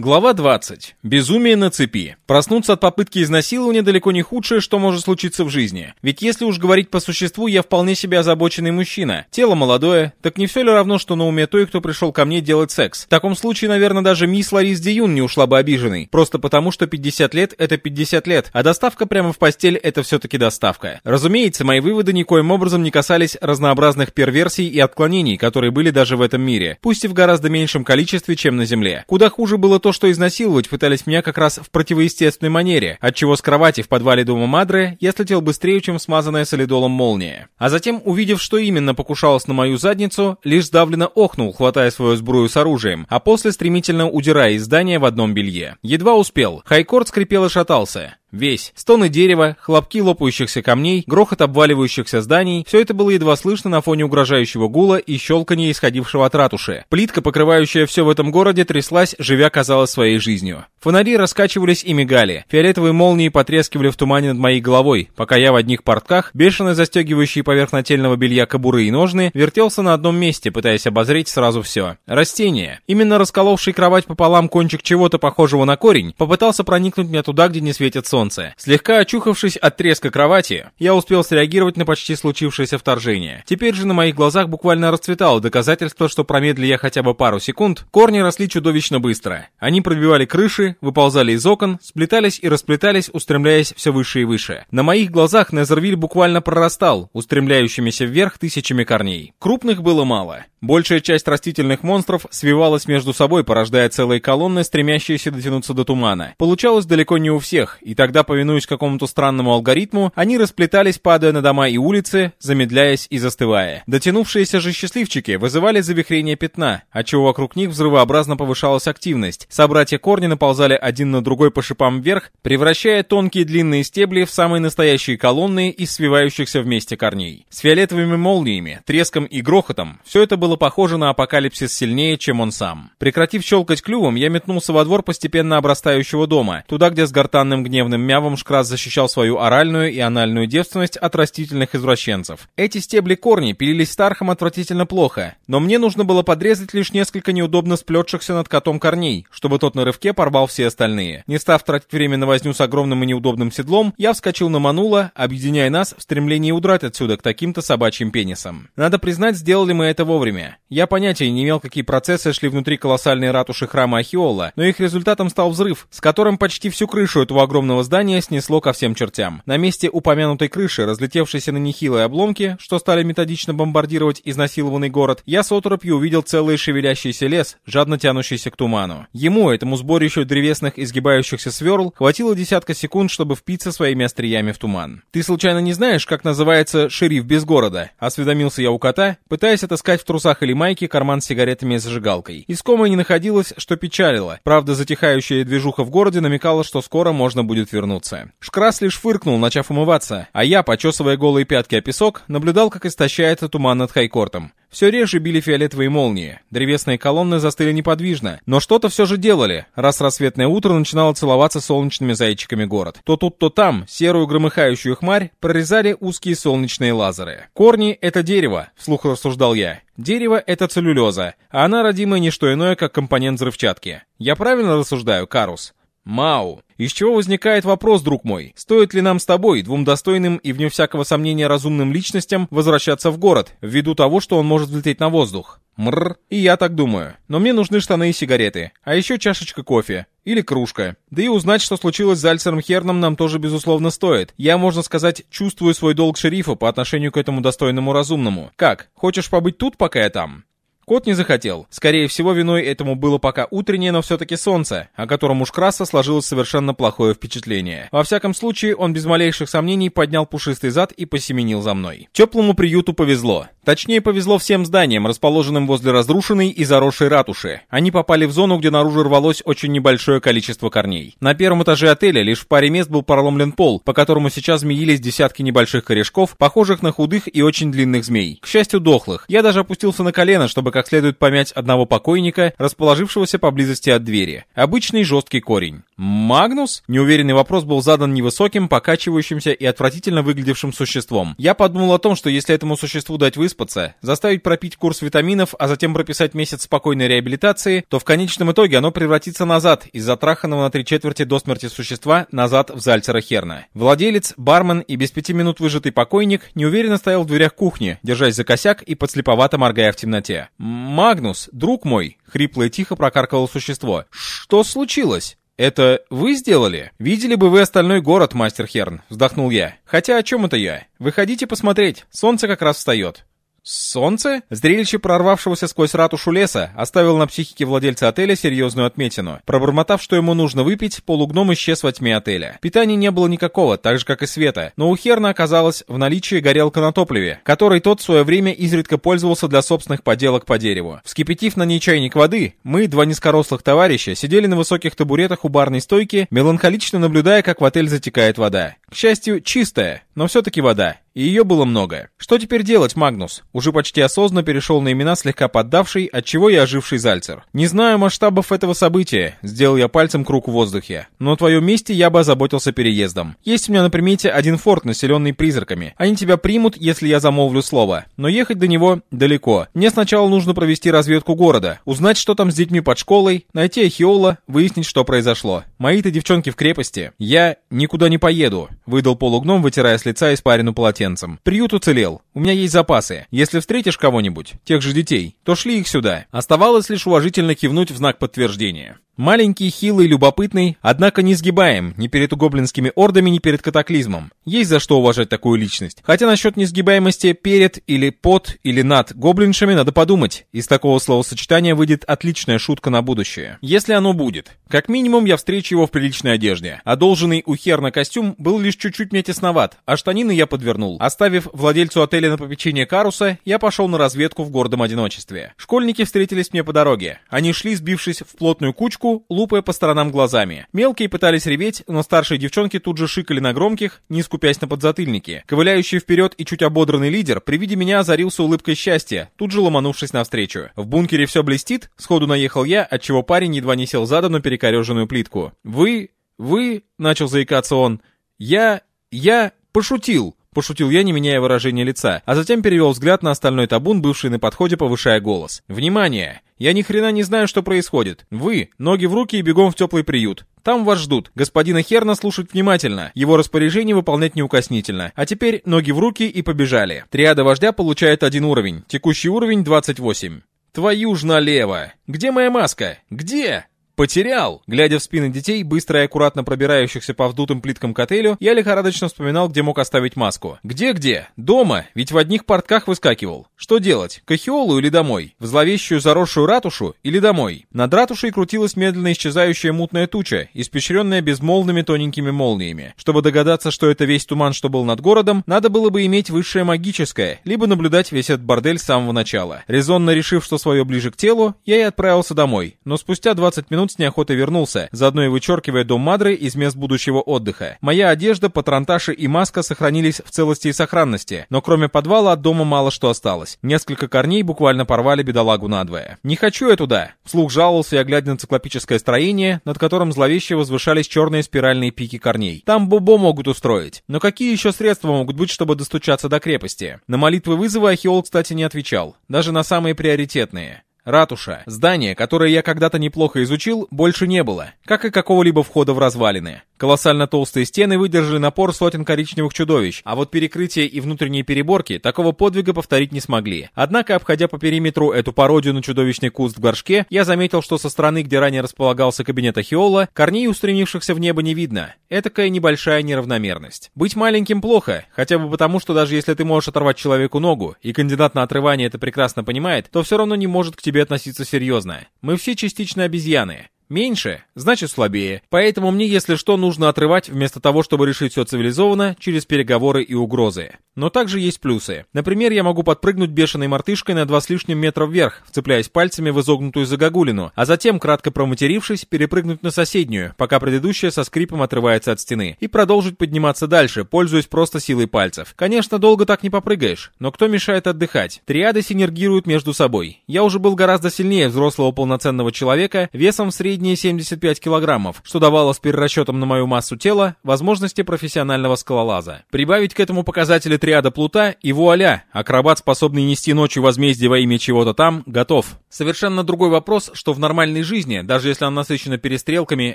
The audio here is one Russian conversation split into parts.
Глава 20. Безумие на цепи. Проснуться от попытки изнасилования далеко не худшее, что может случиться в жизни. Ведь если уж говорить по существу, я вполне себе озабоченный мужчина. Тело молодое, так не все ли равно, что на уме той, кто пришел ко мне делать секс? В таком случае, наверное, даже мисс Ларис Диюн не ушла бы обиженной. Просто потому, что 50 лет — это 50 лет, а доставка прямо в постель — это все-таки доставка. Разумеется, мои выводы никоим образом не касались разнообразных перверсий и отклонений, которые были даже в этом мире. Пусть и в гораздо меньшем количестве, чем на Земле. Куда хуже было то, то, что изнасиловать пытались меня как раз в противоестественной манере, отчего с кровати в подвале дома Мадре я слетел быстрее, чем смазанная солидолом молния. А затем, увидев, что именно покушалось на мою задницу, лишь сдавленно охнул, хватая свою сбрую с оружием, а после стремительно удирая из здания в одном белье. Едва успел. Хайкорд скрипел и шатался. Весь. Стоны дерева, хлопки лопающихся камней, грохот обваливающихся зданий — все это было едва слышно на фоне угрожающего гула и щелкания, исходившего от ратуши. Плитка, покрывающая все в этом городе, тряслась, живя, казалось, своей жизнью. Фонари раскачивались и мигали. Фиолетовые молнии потрескивали в тумане над моей головой, пока я в одних портках, бешено застегивающий поверх нательного белья кобуры и ножны, вертелся на одном месте, пытаясь обозреть сразу все. Растение. Именно расколовший кровать пополам кончик чего-то похожего на корень, попытался проникнуть мне туда, где не светит солнце солнце. Слегка очухавшись от треска кровати, я успел среагировать на почти случившееся вторжение. Теперь же на моих глазах буквально расцветало доказательство, что промедли я хотя бы пару секунд, корни росли чудовищно быстро. Они пробивали крыши, выползали из окон, сплетались и расплетались, устремляясь все выше и выше. На моих глазах Незервиль буквально прорастал, устремляющимися вверх тысячами корней. Крупных было мало. Большая часть растительных монстров свивалась между собой, порождая целые колонны, стремящиеся дотянуться до тумана. Получалось далеко не у всех, и тогда, повинуясь какому-то странному алгоритму, они расплетались, падая на дома и улицы, замедляясь и застывая. Дотянувшиеся же счастливчики вызывали завихрение пятна, отчего вокруг них взрывообразно повышалась активность. Собратья корни наползали один на другой по шипам вверх, превращая тонкие длинные стебли в самые настоящие колонны из свивающихся вместе корней. С фиолетовыми молниями, треском и грохотом все это было было похоже на апокалипсис сильнее, чем он сам. Прекратив щелкать клювом, я метнулся во двор постепенно обрастающего дома, туда, где с гортанным гневным мявом Шкрас защищал свою оральную и анальную девственность от растительных извращенцев. Эти стебли корни пилились стархом отвратительно плохо, но мне нужно было подрезать лишь несколько неудобно сплетшихся над котом корней, чтобы тот на рывке порвал все остальные. Не став тратить время на возню с огромным и неудобным седлом, я вскочил на Манула, объединяя нас в стремлении удрать отсюда к таким-то собачьим пенисам. Надо признать, сделали мы это вовремя время. Я понятия не имел, какие процессы шли внутри колоссальной ратуши храма Ахиола, но их результатом стал взрыв, с которым почти всю крышу этого огромного здания снесло ко всем чертям. На месте упомянутой крыши, разлетевшейся на нехилые обломки, что стали методично бомбардировать изнасилованный город, я с оторопью увидел целый шевелящийся лес, жадно тянущийся к туману. Ему, этому сборищу древесных изгибающихся сверл, хватило десятка секунд, чтобы впиться своими остриями в туман. «Ты случайно не знаешь, как называется шериф без города?» — осведомился я у кота, пытаясь отыскать в трусах трусах или майке карман с сигаретами и зажигалкой. Искомой не находилось, что печалило. Правда, затихающая движуха в городе намекала, что скоро можно будет вернуться. Шкрас лишь фыркнул, начав умываться, а я, почесывая голые пятки о песок, наблюдал, как истощается туман над Хайкортом. Все реже били фиолетовые молнии. Древесные колонны застыли неподвижно. Но что-то все же делали, раз рассветное утро начинало целоваться солнечными зайчиками город. То тут, то там серую громыхающую хмарь прорезали узкие солнечные лазеры. «Корни — это дерево», — вслух рассуждал я. «Дерево — это целлюлеза, а она родимая не что иное, как компонент взрывчатки. Я правильно рассуждаю, Карус?» Мау. Из чего возникает вопрос, друг мой, стоит ли нам с тобой, двум достойным и вне всякого сомнения разумным личностям, возвращаться в город, ввиду того, что он может взлететь на воздух? Мрр, и я так думаю. Но мне нужны штаны и сигареты, а еще чашечка кофе. Или кружка. Да и узнать, что случилось с Альцером Херном, нам тоже, безусловно, стоит. Я, можно сказать, чувствую свой долг шерифа по отношению к этому достойному разумному. Как, хочешь побыть тут, пока я там? Кот не захотел. Скорее всего, виной этому было пока утреннее, но все-таки солнце, о котором уж Краса сложилось совершенно плохое впечатление. Во всяком случае, он без малейших сомнений поднял пушистый зад и посеменил за мной. Теплому приюту повезло. Точнее, повезло всем зданиям, расположенным возле разрушенной и заросшей ратуши. Они попали в зону, где наружу рвалось очень небольшое количество корней. На первом этаже отеля лишь в паре мест был проломлен пол, по которому сейчас змеились десятки небольших корешков, похожих на худых и очень длинных змей. К счастью, дохлых. Я даже опустился на колено, чтобы как следует помять одного покойника, расположившегося поблизости от двери. Обычный жесткий корень. «Магнус?» Неуверенный вопрос был задан невысоким, покачивающимся и отвратительно выглядевшим существом. Я подумал о том, что если этому существу дать выспаться, заставить пропить курс витаминов, а затем прописать месяц спокойной реабилитации, то в конечном итоге оно превратится назад из затраханного на три четверти до смерти существа назад в Зальцера Херна. Владелец, бармен и без пяти минут выжатый покойник неуверенно стоял в дверях кухни, держась за косяк и подслеповато моргая в темноте. «Магнус, друг мой!» — хрипло и тихо прокаркало существо. «Что случилось?» «Это вы сделали? Видели бы вы остальной город, мастер Херн», — вздохнул я. «Хотя о чем это я? Выходите посмотреть, солнце как раз встает». Солнце? Зрелище прорвавшегося сквозь ратушу леса оставил на психике владельца отеля серьезную отметину. Пробормотав, что ему нужно выпить, полугном исчез во тьме отеля. Питания не было никакого, так же как и света, но у Херна оказалось в наличии горелка на топливе, которой тот в свое время изредка пользовался для собственных поделок по дереву. Вскипятив на ней чайник воды, мы, два низкорослых товарища, сидели на высоких табуретах у барной стойки, меланхолично наблюдая, как в отель затекает вода. К счастью, чистая, но все-таки вода и ее было много. Что теперь делать, Магнус? Уже почти осознанно перешел на имена слегка поддавший, от чего и оживший Зальцер. Не знаю масштабов этого события, сделал я пальцем круг в воздухе. Но на твоем месте я бы озаботился переездом. Есть у меня на примете один форт, населенный призраками. Они тебя примут, если я замолвлю слово. Но ехать до него далеко. Мне сначала нужно провести разведку города, узнать, что там с детьми под школой, найти Ахиола, выяснить, что произошло. Мои-то девчонки в крепости. Я никуда не поеду, выдал полугном, вытирая с лица испарину полотенца младенцам. Приют уцелел. У меня есть запасы. Если встретишь кого-нибудь, тех же детей, то шли их сюда. Оставалось лишь уважительно кивнуть в знак подтверждения. Маленький, хилый, любопытный, однако не сгибаем ни перед гоблинскими ордами, ни перед катаклизмом. Есть за что уважать такую личность. Хотя насчет несгибаемости перед или под или над гоблиншами надо подумать. Из такого словосочетания выйдет отличная шутка на будущее. Если оно будет. Как минимум я встречу его в приличной одежде. Одолженный у Херна костюм был лишь чуть-чуть мне тесноват, а штанины я подвернул. Оставив владельцу отеля на попечение Каруса, я пошел на разведку в гордом одиночестве. Школьники встретились мне по дороге. Они шли, сбившись в плотную кучку, трубку, лупая по сторонам глазами. Мелкие пытались реветь, но старшие девчонки тут же шикали на громких, не скупясь на подзатыльники. Ковыляющий вперед и чуть ободранный лидер при виде меня озарился улыбкой счастья, тут же ломанувшись навстречу. В бункере все блестит, сходу наехал я, отчего парень едва не сел задом на перекореженную плитку. «Вы... вы...» — начал заикаться он. «Я... я... пошутил!» Пошутил я, не меняя выражения лица, а затем перевел взгляд на остальной табун, бывший на подходе, повышая голос. «Внимание! Я ни хрена не знаю, что происходит. Вы, ноги в руки и бегом в теплый приют. Там вас ждут. Господина Херна слушать внимательно. Его распоряжение выполнять неукоснительно. А теперь ноги в руки и побежали. Триада вождя получает один уровень. Текущий уровень 28. Твою ж налево! Где моя маска? Где? Потерял! Глядя в спины детей, быстро и аккуратно пробирающихся по вдутым плиткам к отелю, я лихорадочно вспоминал, где мог оставить маску. Где-где? Дома, ведь в одних портках выскакивал. Что делать? К Ахиолу или домой? В зловещую заросшую ратушу или домой? Над ратушей крутилась медленно исчезающая мутная туча, испещренная безмолвными тоненькими молниями. Чтобы догадаться, что это весь туман, что был над городом, надо было бы иметь высшее магическое, либо наблюдать весь этот бордель с самого начала. Резонно решив, что свое ближе к телу, я и отправился домой. Но спустя 20 минут с неохотой вернулся, заодно и вычеркивая дом Мадры из мест будущего отдыха. Моя одежда, патронташи и маска сохранились в целости и сохранности, но кроме подвала от дома мало что осталось. Несколько корней буквально порвали бедолагу надвое. «Не хочу я туда!» Вслух жаловался я, глядя на циклопическое строение, над которым зловеще возвышались черные спиральные пики корней. Там бобо могут устроить. Но какие еще средства могут быть, чтобы достучаться до крепости? На молитвы вызова Ахиол, кстати, не отвечал. Даже на самые приоритетные. Ратуша. Здание, которое я когда-то неплохо изучил, больше не было, как и какого-либо входа в развалины. Колоссально толстые стены выдержали напор сотен коричневых чудовищ, а вот перекрытие и внутренние переборки такого подвига повторить не смогли. Однако, обходя по периметру эту пародию на чудовищный куст в горшке, я заметил, что со стороны, где ранее располагался кабинет Ахиола, корней, устремившихся в небо, не видно. Этакая небольшая неравномерность. Быть маленьким плохо, хотя бы потому, что даже если ты можешь оторвать человеку ногу, и кандидат на отрывание это прекрасно понимает, то все равно не может к тебе относиться серьезно. Мы все частично обезьяны. Меньше, значит слабее. Поэтому мне, если что, нужно отрывать, вместо того, чтобы решить все цивилизованно, через переговоры и угрозы. Но также есть плюсы. Например, я могу подпрыгнуть бешеной мартышкой на два с лишним метра вверх, вцепляясь пальцами в изогнутую загогулину, а затем, кратко проматерившись, перепрыгнуть на соседнюю, пока предыдущая со скрипом отрывается от стены, и продолжить подниматься дальше, пользуясь просто силой пальцев. Конечно, долго так не попрыгаешь, но кто мешает отдыхать? Триады синергируют между собой. Я уже был гораздо сильнее взрослого полноценного человека, весом в средние 75 килограммов, что давало с перерасчетом на мою массу тела возможности профессионального скалолаза. Прибавить к этому показатели триада Плута, и вуаля, акробат, способный нести ночью возмездие во имя чего-то там, готов. Совершенно другой вопрос, что в нормальной жизни, даже если она насыщена перестрелками,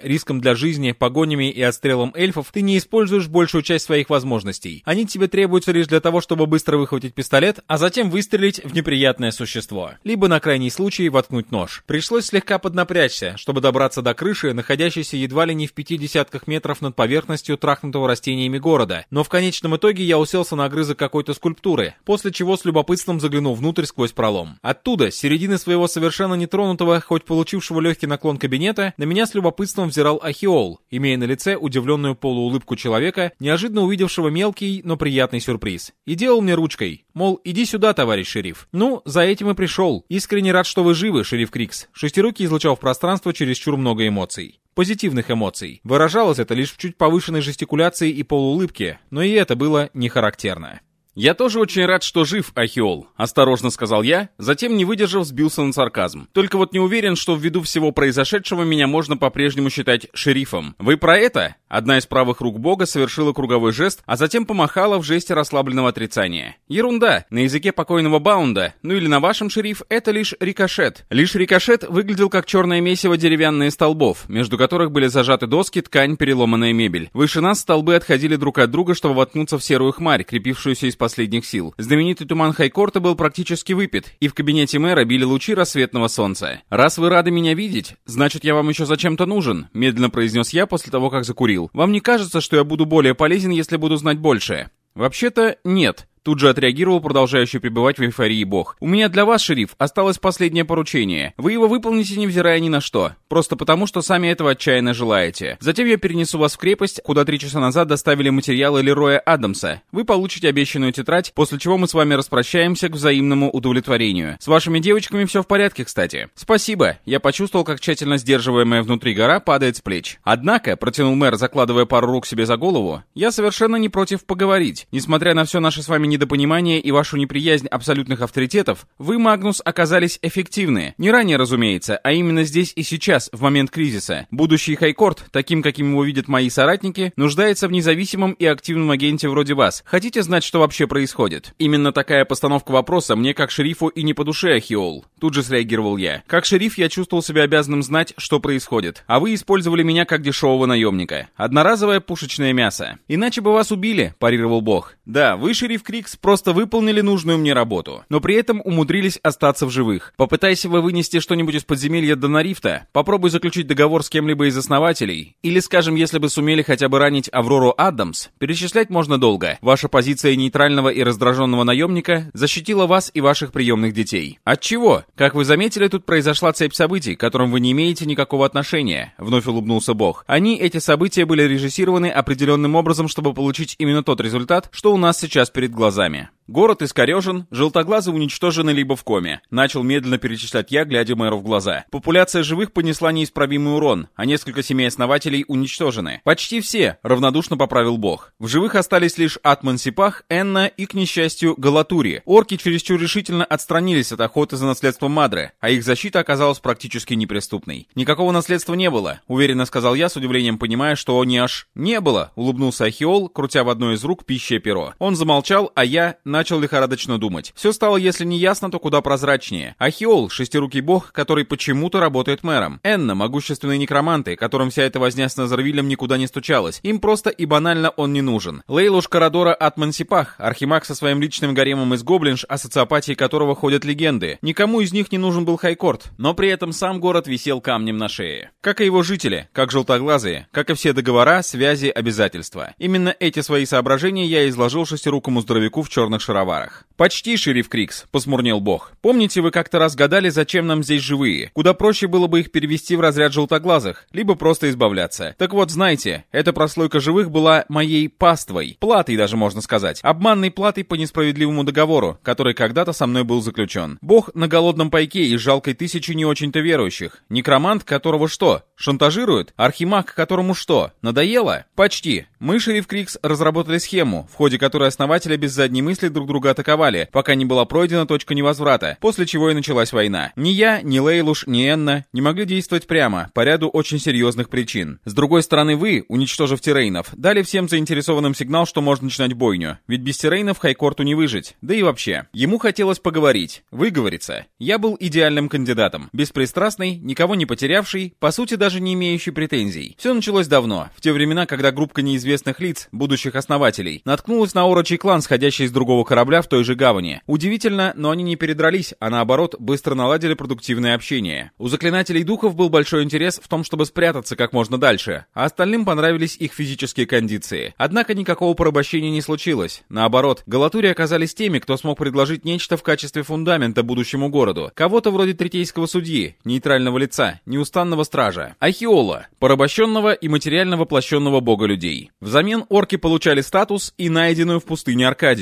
риском для жизни, погонями и отстрелом эльфов, ты не используешь большую часть своих возможностей. Они тебе требуются лишь для того, чтобы быстро выхватить пистолет, а затем выстрелить в неприятное существо. Либо на крайний случай воткнуть нож. Пришлось слегка поднапрячься, чтобы добраться до крыши, находящейся едва ли не в пяти десятках метров над поверхностью трахнутого растениями города. Но в конечном итоге я уселся на огрызок какой-то скульптуры, после чего с любопытством заглянул внутрь сквозь пролом. Оттуда, с середины своего совершенно нетронутого, хоть получившего легкий наклон кабинета, на меня с любопытством взирал Ахиол, имея на лице удивленную полуулыбку человека, неожиданно увидевшего мелкий, но приятный сюрприз. И делал мне ручкой, мол, иди сюда, товарищ шериф. Ну, за этим и пришел. Искренне рад, что вы живы, шериф Крикс. Шестирукий излучал в пространство чересчур много эмоций позитивных эмоций. Выражалось это лишь в чуть повышенной жестикуляции и полуулыбке, но и это было не характерно. «Я тоже очень рад, что жив, Ахиол», — осторожно сказал я, затем, не выдержав, сбился на сарказм. «Только вот не уверен, что ввиду всего произошедшего меня можно по-прежнему считать шерифом. Вы про это?» Одна из правых рук бога совершила круговой жест, а затем помахала в жесте расслабленного отрицания. «Ерунда. На языке покойного Баунда, ну или на вашем, шериф, это лишь рикошет. Лишь рикошет выглядел как черное месиво деревянные столбов, между которых были зажаты доски, ткань, переломанная мебель. Выше нас столбы отходили друг от друга, чтобы воткнуться в серую хмарь, крепившуюся из последних сил. Знаменитый туман Хайкорта был практически выпит, и в кабинете мэра били лучи рассветного солнца. «Раз вы рады меня видеть, значит, я вам еще зачем-то нужен», — медленно произнес я после того, как закурил. «Вам не кажется, что я буду более полезен, если буду знать больше?» «Вообще-то нет», Тут же отреагировал продолжающий пребывать в эйфории бог. «У меня для вас, шериф, осталось последнее поручение. Вы его выполните, невзирая ни на что. Просто потому, что сами этого отчаянно желаете. Затем я перенесу вас в крепость, куда три часа назад доставили материалы Лероя Адамса. Вы получите обещанную тетрадь, после чего мы с вами распрощаемся к взаимному удовлетворению. С вашими девочками все в порядке, кстати. Спасибо. Я почувствовал, как тщательно сдерживаемая внутри гора падает с плеч. Однако, протянул мэр, закладывая пару рук себе за голову, я совершенно не против поговорить. Несмотря на все наше с вами недопонимание и вашу неприязнь абсолютных авторитетов, вы, Магнус, оказались эффективны. Не ранее, разумеется, а именно здесь и сейчас, в момент кризиса. Будущий Хайкорт, таким, каким его видят мои соратники, нуждается в независимом и активном агенте вроде вас. Хотите знать, что вообще происходит? Именно такая постановка вопроса мне, как шерифу, и не по душе, Ахиол. Тут же среагировал я. Как шериф, я чувствовал себя обязанным знать, что происходит. А вы использовали меня как дешевого наемника. Одноразовое пушечное мясо. Иначе бы вас убили, парировал бог. Да, вы, шериф Крик, Икс просто выполнили нужную мне работу, но при этом умудрились остаться в живых. Попытайся вы вынести что-нибудь из подземелья до Нарифта, попробуй заключить договор с кем-либо из основателей, или, скажем, если бы сумели хотя бы ранить Аврору Адамс, перечислять можно долго. Ваша позиция нейтрального и раздраженного наемника защитила вас и ваших приемных детей. От чего? Как вы заметили, тут произошла цепь событий, к которым вы не имеете никакого отношения, вновь улыбнулся Бог. Они, эти события, были режиссированы определенным образом, чтобы получить именно тот результат, что у нас сейчас перед глазами глазами. Город искорежен, желтоглазы уничтожены либо в коме. Начал медленно перечислять я, глядя мэру в глаза. Популяция живых понесла неисправимый урон, а несколько семей-основателей уничтожены. Почти все, равнодушно поправил бог. В живых остались лишь Атман Сипах, Энна и, к несчастью, Галатури. Орки чересчур решительно отстранились от охоты за наследством Мадры, а их защита оказалась практически неприступной. Никакого наследства не было, уверенно сказал я, с удивлением понимая, что не аж не было, улыбнулся Ахиол, крутя в одной из рук пищее перо. Он замолчал, а я начал лихорадочно думать. Все стало, если не ясно, то куда прозрачнее. Ахиол, шестирукий бог, который почему-то работает мэром. Энна, могущественные некроманты, которым вся эта возня с Назарвилем никуда не стучалась. Им просто и банально он не нужен. Лейлуш Карадора от Мансипах, архимаг со своим личным гаремом из Гоблинш, о социопатии которого ходят легенды. Никому из них не нужен был Хайкорт, но при этом сам город висел камнем на шее. Как и его жители, как желтоглазые, как и все договора, связи, обязательства. Именно эти свои соображения я изложил шестирукому здоровяку здоровяку в черных шароварах. «Почти, шериф Крикс», — посмурнел бог. «Помните, вы как-то раз гадали, зачем нам здесь живые? Куда проще было бы их перевести в разряд желтоглазых, либо просто избавляться. Так вот, знайте, эта прослойка живых была моей паствой, платой даже можно сказать, обманной платой по несправедливому договору, который когда-то со мной был заключен. Бог на голодном пайке и жалкой тысячи не очень-то верующих. Некромант, которого что? Шантажирует? Архимаг, которому что? Надоело? Почти. Мы, шериф Крикс, разработали схему, в ходе которой основатели без задней мысли друг друга атаковали, пока не была пройдена точка невозврата, после чего и началась война. Ни я, ни Лейлуш, ни Энна не могли действовать прямо, по ряду очень серьезных причин. С другой стороны, вы, уничтожив Тирейнов, дали всем заинтересованным сигнал, что можно начинать бойню, ведь без Тирейнов Хайкорту не выжить, да и вообще. Ему хотелось поговорить, выговориться. Я был идеальным кандидатом, беспристрастный, никого не потерявший, по сути даже не имеющий претензий. Все началось давно, в те времена, когда группа неизвестных известных лиц, будущих основателей, наткнулась на орочий клан, сходящий из другого корабля в той же гавани. Удивительно, но они не передрались, а наоборот, быстро наладили продуктивное общение. У заклинателей духов был большой интерес в том, чтобы спрятаться как можно дальше, а остальным понравились их физические кондиции. Однако никакого порабощения не случилось. Наоборот, Галатури оказались теми, кто смог предложить нечто в качестве фундамента будущему городу. Кого-то вроде третейского судьи, нейтрального лица, неустанного стража. Ахиола, порабощенного и материально воплощенного бога людей. Взамен орки получали статус и найденную в пустыне Аркадию.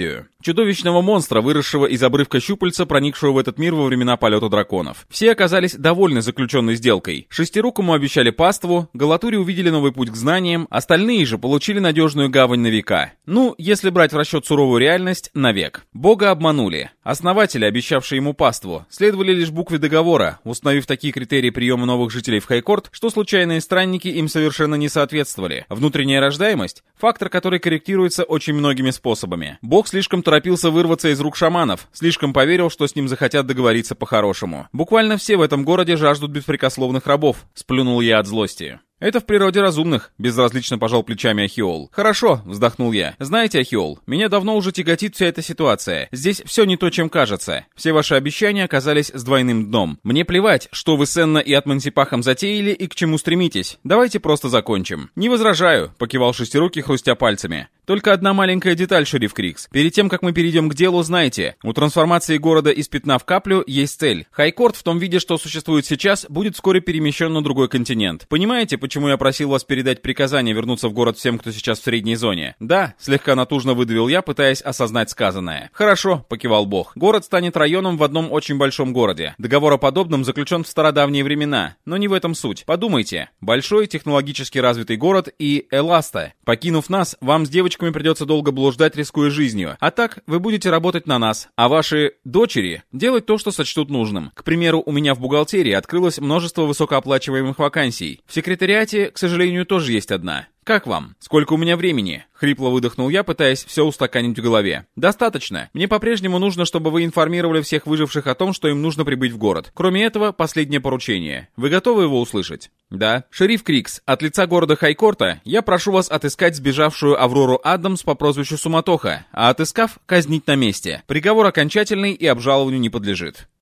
Чудовищного монстра, выросшего из обрывка щупальца, проникшего в этот мир во времена полета драконов. Все оказались довольны заключенной сделкой. Шестирукому обещали паству, Галатуре увидели новый путь к знаниям, остальные же получили надежную гавань на века. Ну, если брать в расчет суровую реальность, навек. Бога обманули. Основатели, обещавшие ему паству, следовали лишь букве договора, установив такие критерии приема новых жителей в Хайкорт, что случайные странники им совершенно не соответствовали. Внутренняя рождаемость – фактор, который корректируется очень многими способами. Бог слишком торопился вырваться из рук шаманов, слишком поверил, что с ним захотят договориться по-хорошему. Буквально все в этом городе жаждут беспрекословных рабов, сплюнул я от злости. «Это в природе разумных», — безразлично пожал плечами Ахиол. «Хорошо», — вздохнул я. «Знаете, Ахиол, меня давно уже тяготит вся эта ситуация. Здесь все не то, чем кажется. Все ваши обещания оказались с двойным дном. Мне плевать, что вы с Энна и Атмансипахом затеяли и к чему стремитесь. Давайте просто закончим». «Не возражаю», — покивал шестирукий, хрустя пальцами. Только одна маленькая деталь, шериф Крикс. Перед тем, как мы перейдем к делу, знайте, у трансформации города из пятна в каплю есть цель. Хайкорт в том виде, что существует сейчас, будет вскоре перемещен на другой континент. Понимаете, почему я просил вас передать приказание вернуться в город всем, кто сейчас в средней зоне? Да, слегка натужно выдавил я, пытаясь осознать сказанное. Хорошо, покивал бог. Город станет районом в одном очень большом городе. Договор о подобном заключен в стародавние времена, но не в этом суть. Подумайте. Большой, технологически развитый город и Эласта. Покинув нас, вам с девочками придется долго блуждать, рискуя жизнью. А так, вы будете работать на нас, а ваши дочери делать то, что сочтут нужным. К примеру, у меня в бухгалтерии открылось множество высокооплачиваемых вакансий. В секретариате, к сожалению, тоже есть одна. «Как вам? Сколько у меня времени?» — хрипло выдохнул я, пытаясь все устаканить в голове. «Достаточно. Мне по-прежнему нужно, чтобы вы информировали всех выживших о том, что им нужно прибыть в город. Кроме этого, последнее поручение. Вы готовы его услышать?» «Да. Шериф Крикс, от лица города Хайкорта я прошу вас отыскать сбежавшую Аврору Адамс по прозвищу Суматоха, а отыскав, казнить на месте. Приговор окончательный и обжалованию не подлежит».